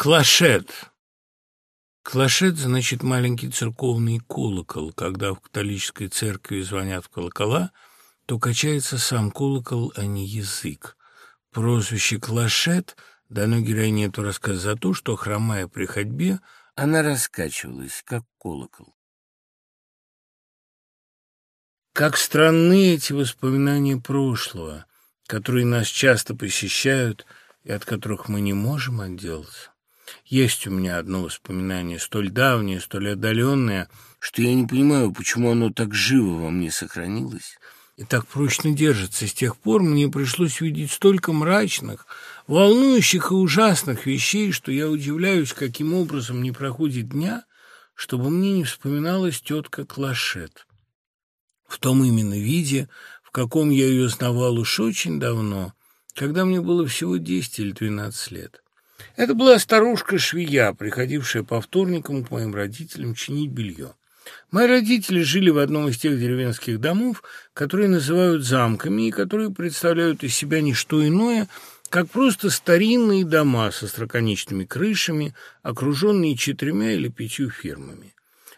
Клашет. Клашет значит маленький церковный колокол. Когда в католической церкви звонят в колокола, то качается сам колокол, а не язык. Прозвище Клашет дано героине этого рассказа за то, что, хромая при ходьбе, она раскачивалась, как колокол. Как странны эти воспоминания прошлого, которые нас часто посещают и от которых мы не можем отделаться. Есть у меня одно воспоминание, столь давнее, столь отдаленное, что я не понимаю, почему оно так живо во мне сохранилось и так прочно держится. С тех пор мне пришлось видеть столько мрачных, волнующих и ужасных вещей, что я удивляюсь, каким образом не проходит дня, чтобы мне не вспоминалась тетка Клашет. В том именно виде, в каком я ее знавал уж очень давно, когда мне было всего десять или двенадцать лет. Это была старушка-швея, приходившая по вторникам к моим родителям чинить белье. Мои родители жили в одном из тех деревенских домов, которые называют замками и которые представляют из себя не что иное, как просто старинные дома со строконечными крышами, окруженные четырьмя или пятью фермами.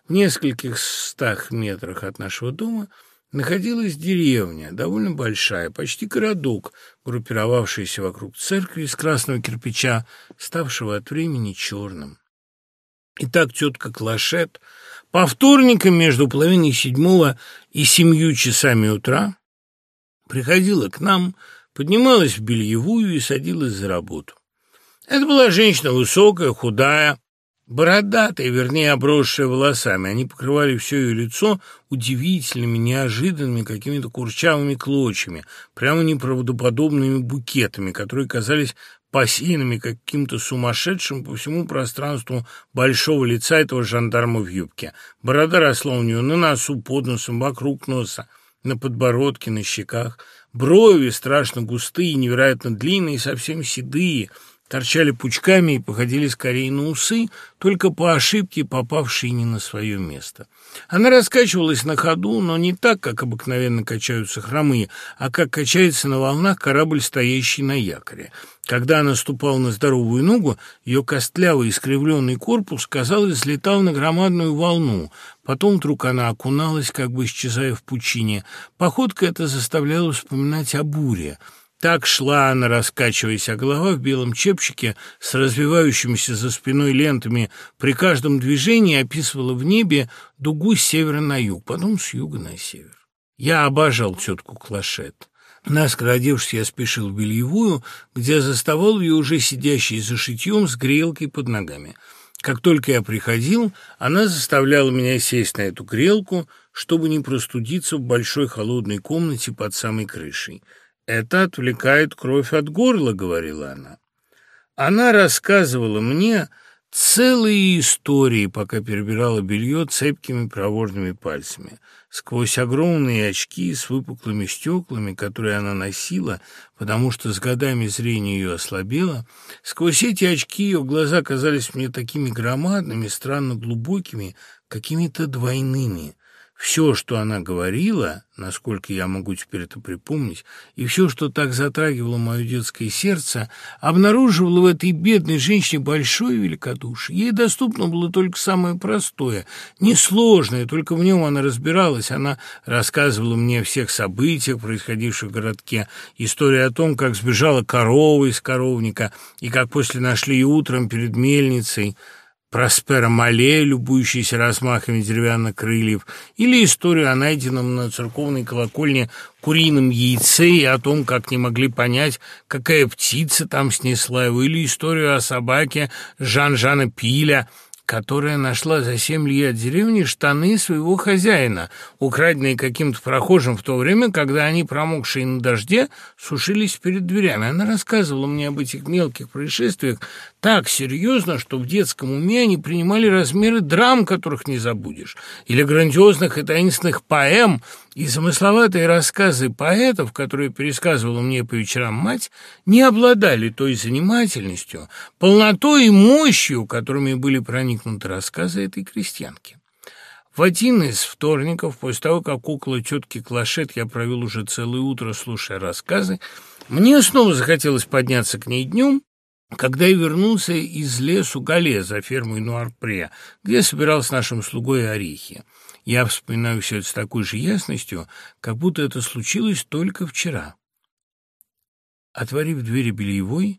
В нескольких стах метрах от нашего дома – находилась деревня, довольно большая, почти городок, группировавшийся вокруг церкви из красного кирпича, ставшего от времени черным. Итак, тетка Клашет по вторникам между половиной седьмого и семью часами утра приходила к нам, поднималась в бельевую и садилась за работу. Это была женщина высокая, худая, Бородатые, вернее, обросшие волосами, они покрывали все ее лицо удивительными, неожиданными, какими-то курчавыми клочьями, прямо неправдоподобными букетами, которые казались посеянными каким-то сумасшедшим по всему пространству большого лица этого жандарма в юбке. Борода росла у нее на носу, под носом, вокруг носа, на подбородке, на щеках. Брови страшно густые, невероятно длинные, совсем седые — торчали пучками и походили скорее на усы, только по ошибке попавшие не на свое место. Она раскачивалась на ходу, но не так, как обыкновенно качаются хромые, а как качается на волнах корабль, стоящий на якоре. Когда она ступала на здоровую ногу, ее костлявый искривленный корпус, казалось, взлетал на громадную волну. Потом вдруг она окуналась, как бы исчезая в пучине. Походка эта заставляла вспоминать о буре — так шла она, раскачиваясь, а голова в белом чепчике с развивающимися за спиной лентами при каждом движении описывала в небе дугу с севера на юг, потом с юга на север. Я обожал тетку Клашет. Наскоро одевшись, я спешил в бельевую, где заставал ее уже сидящей за шитьем с грелкой под ногами. Как только я приходил, она заставляла меня сесть на эту грелку, чтобы не простудиться в большой холодной комнате под самой крышей. «Это отвлекает кровь от горла», — говорила она. Она рассказывала мне целые истории, пока перебирала белье цепкими проворными пальцами. Сквозь огромные очки с выпуклыми стеклами, которые она носила, потому что с годами зрение ее ослабело, сквозь эти очки ее глаза казались мне такими громадными, странно глубокими, какими-то двойными. Все, что она говорила, насколько я могу теперь это припомнить, и все, что так затрагивало мое детское сердце, обнаруживало в этой бедной женщине большое великодушие. Ей доступно было только самое простое, несложное, только в нем она разбиралась. Она рассказывала мне о всех событиях, происходивших в городке, история о том, как сбежала корова из коровника, и как после нашли ее утром перед мельницей – Проспера Мале, любующийся размахами деревянных крыльев, или историю о найденном на церковной колокольне курином яйце и о том, как не могли понять, какая птица там снесла его, или историю о собаке Жан-Жана Пиля – которая нашла за семь ли от деревни штаны своего хозяина, украденные каким-то прохожим в то время, когда они, промокшие на дожде, сушились перед дверями. Она рассказывала мне об этих мелких происшествиях так серьезно, что в детском уме они принимали размеры драм, которых не забудешь, или грандиозных и таинственных поэм, и замысловатые рассказы поэтов, которые пересказывала мне по вечерам мать, не обладали той занимательностью, полнотой и мощью, которыми были проникнуты рассказы этой крестьянки. В один из вторников, после того, как около тетки Клашет я провел уже целое утро, слушая рассказы, мне снова захотелось подняться к ней днем когда я вернулся из лесу Гале за фермой Нуарпре, где собирал с нашим слугой орехи. Я вспоминаю все это с такой же ясностью, как будто это случилось только вчера. Отворив двери бельевой,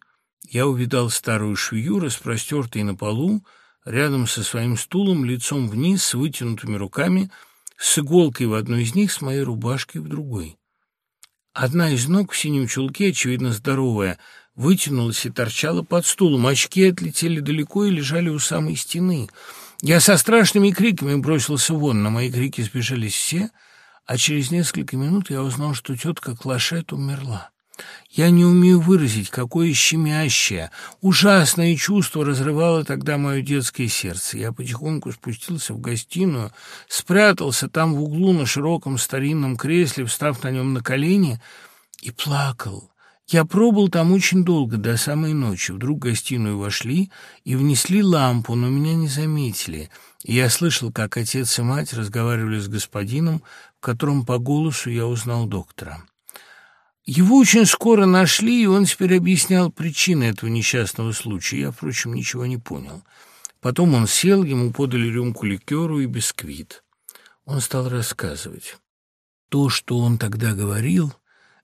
я увидал старую швею, распростертой на полу, рядом со своим стулом, лицом вниз, с вытянутыми руками, с иголкой в одной из них, с моей рубашкой в другой. Одна из ног в синем чулке, очевидно здоровая, вытянулась и торчала под стулом. Очки отлетели далеко и лежали у самой стены. Я со страшными криками бросился вон. На мои крики сбежались все, а через несколько минут я узнал, что тетка Клашет умерла. Я не умею выразить, какое щемящее, ужасное чувство разрывало тогда мое детское сердце. Я потихоньку спустился в гостиную, спрятался там в углу на широком старинном кресле, встав на нем на колени, и плакал. Я пробыл там очень долго, до самой ночи. Вдруг в гостиную вошли и внесли лампу, но меня не заметили. И я слышал, как отец и мать разговаривали с господином, в котором по голосу я узнал доктора. Его очень скоро нашли, и он теперь объяснял причины этого несчастного случая. Я, впрочем, ничего не понял. Потом он сел, ему подали рюмку ликеру и бисквит. Он стал рассказывать. То, что он тогда говорил,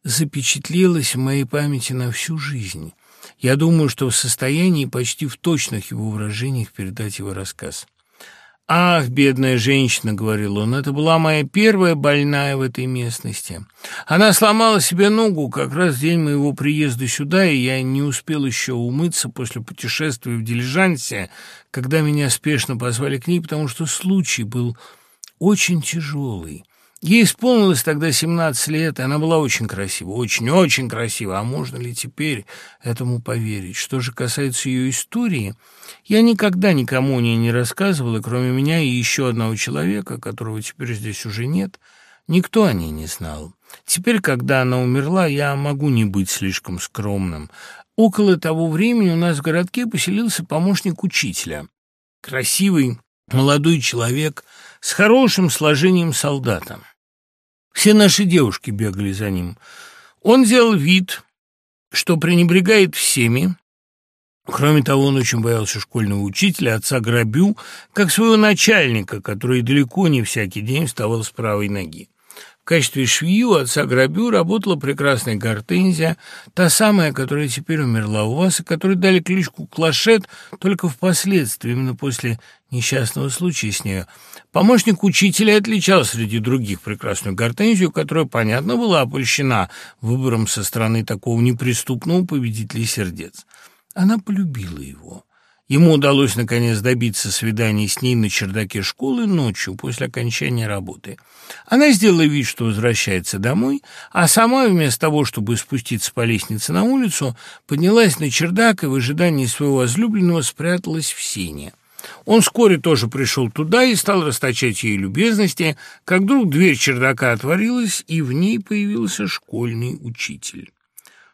запечатлелось в моей памяти на всю жизнь. Я думаю, что в состоянии почти в точных его выражениях передать его рассказ. «Ах, бедная женщина», — говорил он, — «это была моя первая больная в этой местности. Она сломала себе ногу как раз в день моего приезда сюда, и я не успел еще умыться после путешествия в дилижансе, когда меня спешно позвали к ней, потому что случай был очень тяжелый. Ей исполнилось тогда 17 лет, и она была очень красива, очень-очень красива. А можно ли теперь этому поверить? Что же касается ее истории, я никогда никому о ней не рассказывал, и кроме меня и еще одного человека, которого теперь здесь уже нет, никто о ней не знал. Теперь, когда она умерла, я могу не быть слишком скромным. Около того времени у нас в городке поселился помощник учителя. Красивый, молодой человек с хорошим сложением солдата. Все наши девушки бегали за ним. Он делал вид, что пренебрегает всеми. Кроме того, он очень боялся школьного учителя, отца Грабю, как своего начальника, который далеко не всякий день вставал с правой ноги качестве швеи у отца Грабю работала прекрасная гортензия, та самая, которая теперь умерла у вас, и которой дали кличку Клашет только впоследствии, именно после несчастного случая с нею. Помощник учителя отличал среди других прекрасную гортензию, которая, понятно, была опольщена выбором со стороны такого неприступного победителя сердец. Она полюбила его. Ему удалось, наконец, добиться свидания с ней на чердаке школы ночью после окончания работы. Она сделала вид, что возвращается домой, а сама, вместо того, чтобы спуститься по лестнице на улицу, поднялась на чердак и в ожидании своего возлюбленного спряталась в сене. Он вскоре тоже пришел туда и стал расточать ей любезности, как вдруг дверь чердака отворилась, и в ней появился школьный учитель.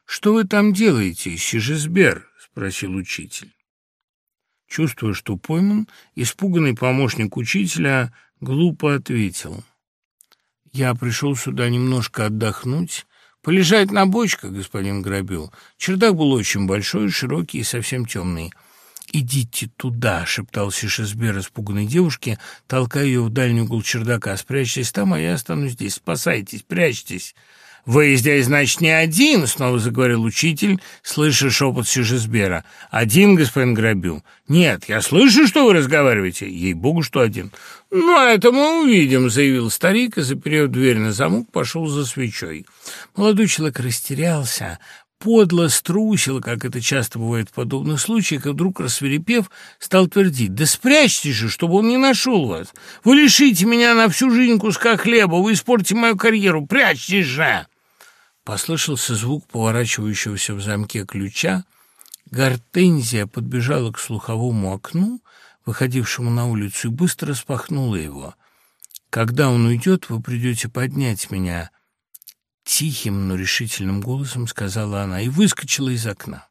«Что вы там делаете, Сижесбер?» — спросил учитель. Чувствуя, что пойман, испуганный помощник учителя глупо ответил. «Я пришел сюда немножко отдохнуть, полежать на бочках, господин Грабил. Чердак был очень большой, широкий и совсем темный». «Идите туда», — шептал Сишесбер испуганной девушке, толкая ее в дальний угол чердака. «Спрячьтесь там, а я останусь здесь. Спасайтесь, прячьтесь». «Вы здесь, значит, не один?» — снова заговорил учитель, слыша шепот Сижесбера. «Один, господин Грабю?» «Нет, я слышу, что вы разговариваете. Ей-богу, что один». «Ну, а это мы увидим», — заявил старик и, заперев дверь на замок, пошел за свечой. Молодой человек растерялся, подло струсил, как это часто бывает в подобных случаях, и вдруг, рассверепев, стал твердить, «Да спрячьтесь же, чтобы он не нашел вас! Вы лишите меня на всю жизнь куска хлеба, вы испортите мою карьеру, прячьтесь же!» Послышался звук поворачивающегося в замке ключа. Гортензия подбежала к слуховому окну, выходившему на улицу, и быстро распахнула его. «Когда он уйдет, вы придете поднять меня», — тихим, но решительным голосом сказала она, и выскочила из окна.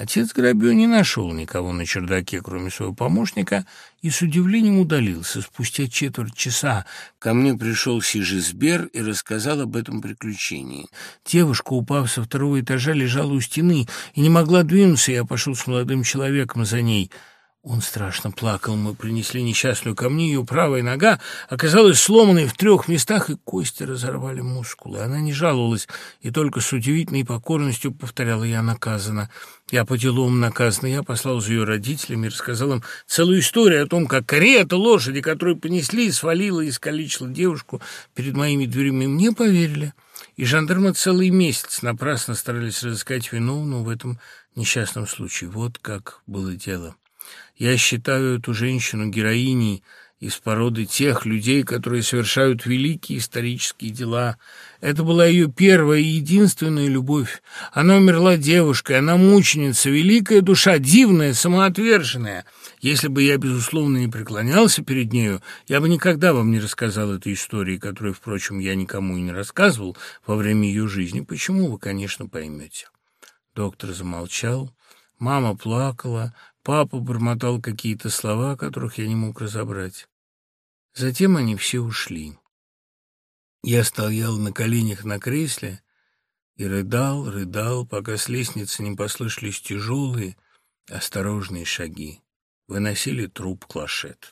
Отец Грабио не нашел никого на чердаке, кроме своего помощника, и с удивлением удалился. Спустя четверть часа ко мне пришел Сижисбер и рассказал об этом приключении. Девушка, упав со второго этажа, лежала у стены и не могла двинуться. Я пошел с молодым человеком за ней — он страшно плакал. Мы принесли несчастную ко мне. Ее правая нога оказалась сломанной в трех местах, и кости разорвали мускулы. Она не жаловалась и только с удивительной покорностью повторяла «я наказана». Я по делам наказана. Я послал за ее родителями и рассказал им целую историю о том, как карета лошади, которую понесли, свалила и искалечила девушку перед моими дверями. Мне поверили. И жандармы целый месяц напрасно старались разыскать виновного в этом несчастном случае. Вот как было дело. Я считаю эту женщину героиней из породы тех людей, которые совершают великие исторические дела. Это была ее первая и единственная любовь. Она умерла девушкой, она мученица, великая душа, дивная, самоотверженная. Если бы я, безусловно, не преклонялся перед нею, я бы никогда вам не рассказал этой истории, которую, впрочем, я никому и не рассказывал во время ее жизни. Почему, вы, конечно, поймете. Доктор замолчал, мама плакала, Папа бормотал какие-то слова, которых я не мог разобрать. Затем они все ушли. Я стоял на коленях на кресле и рыдал, рыдал, пока с лестницы не послышались тяжелые, осторожные шаги. Выносили труп клошет.